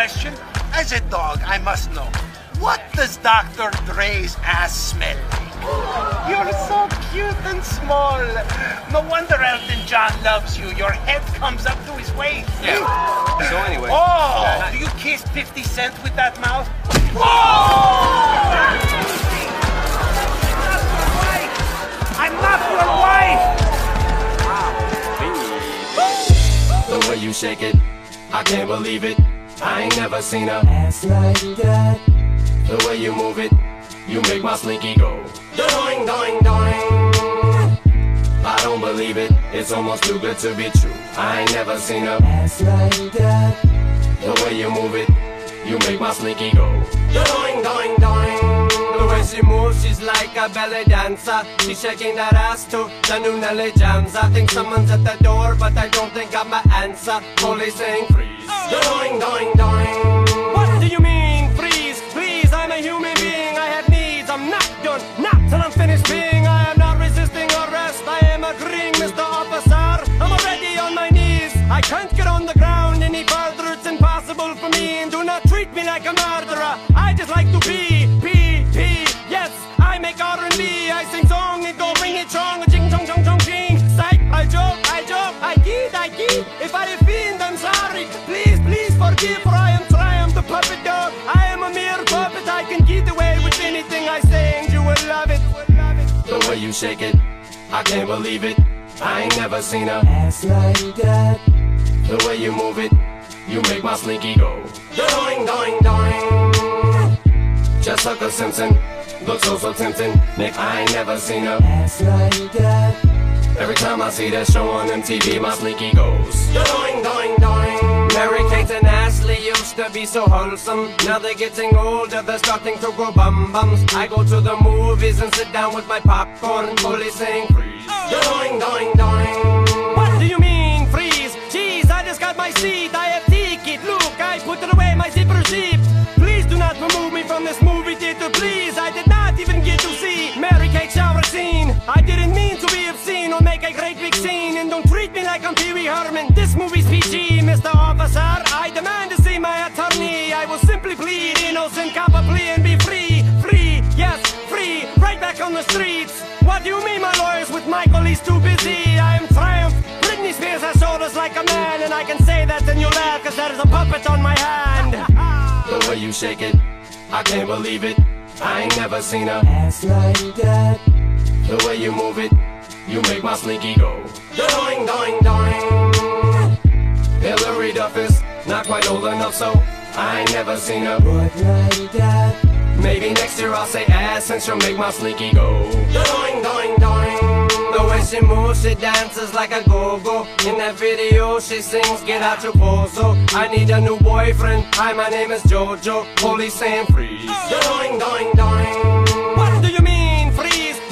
As a dog, I must know. What does Dr. Dre's ass smell like? You're so cute and small. No wonder Elton John loves you. Your head comes up to his waist. Yeah. So anyway. Oh, do you kiss 50 Cent with that mouth? Whoa! I'm not your wife! The way you shake it, I can't believe it. I ain't never seen a Ass like that. The way you move it, you make my slinky go. Doing, doing, doing. I don't believe it, it's almost too good to be true. I ain't never seen a Ass like that. The way you move it, you make my slinky go. Doing, doing, doing. The way she moves, she's like a belly dancer. She's shaking that ass to the new Nelly jams. I think someone's at the door, but I don't think I'm my answer. Police saying not till I'm finished being. I am not resisting arrest. I am agreeing, Mr. Officer. I'm already on my knees. I can't get on the ground any further. It's impossible for me. And do not treat me like a murderer. I just like to be, way you shake it, I can't believe it. I ain't never seen a Ass like that. The way you move it, you make my slinky go. Doing, doing, doing. Jessica Simpson, looks so so tempting. Nick, I ain't never seen a. Ass like that. Every time I see that show on MTV, my slinky goes. Doing, doing, doing. Mary Kate and used to be so wholesome. Now they're getting older, they're starting to grow bum bums. I go to the movies and sit down with my popcorn, fully saying freeze. Doing, doing, doing. What do you mean freeze? Jeez, I just got my seat. I have ticket. Look, I put away, my zipper zip. Please do not remove me from this movie theater, please. I did not even get to see Mary Kate shower scene. I didn't mean to be obscene or make a great big scene. And don't treat me like I'm Pee Wee Herman. This movie's PG, Mr. Officer. I demand my attorney. I will simply plead innocent, cop a plea and be free. Free, yes, free. Right back on the streets. What do you mean, my lawyers with Michael? He's too busy. I am Triumph. Britney Spears has shoulders like a man. And I can say that and you laugh, cause there is a puppet on my hand. The way you shake it, I can't believe it. I ain't never seen a Ass like that. The way you move it, you make my slinky go. Doing, doing, doing. Hilary Duff is not quite old enough, so I ain't never seen a But like that. Maybe next year I'll say ass and she'll make my slinky go. Doing, doing, doing. The way she moves, she dances like a go-go. In that video, she sings, get out your pozo. I need a new boyfriend. Hi, my name is Jojo. Police saying freeze. Doing, doing, doing. What do you mean, freeze?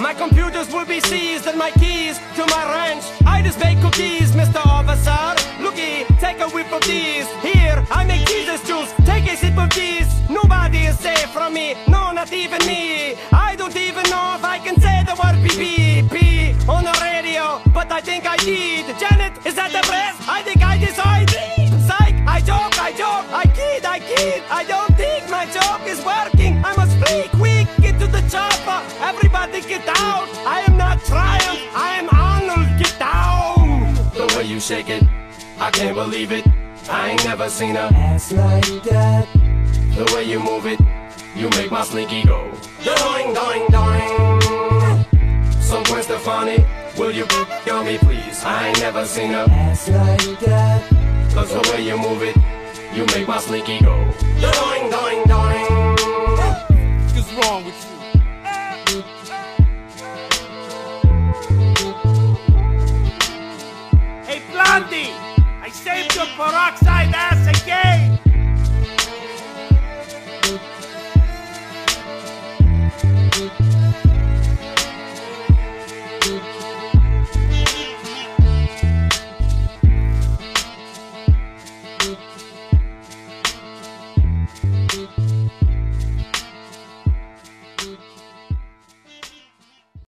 My computers will be seized and my keys to my ranch. I just bake cookies, Mr. Officer. Looky, take a whiff of these. Here, I make Jesus juice. Take a sip of these. Nobody is safe from me. No, not even me. I don't even know if I can say the word pee on the radio, but I think I did. Shake it, I can't believe it. I ain't never seen a Ass like that. the way you move it, you make my slinky go. Doing, doing, doing. So Gwen Stefani, will you on me please? I ain't never seen a Ass like that. Cause the way you move it, you make my slinky go. Doing, doing, doing. What's wrong with you? peroxide ass again. Thank